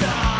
die.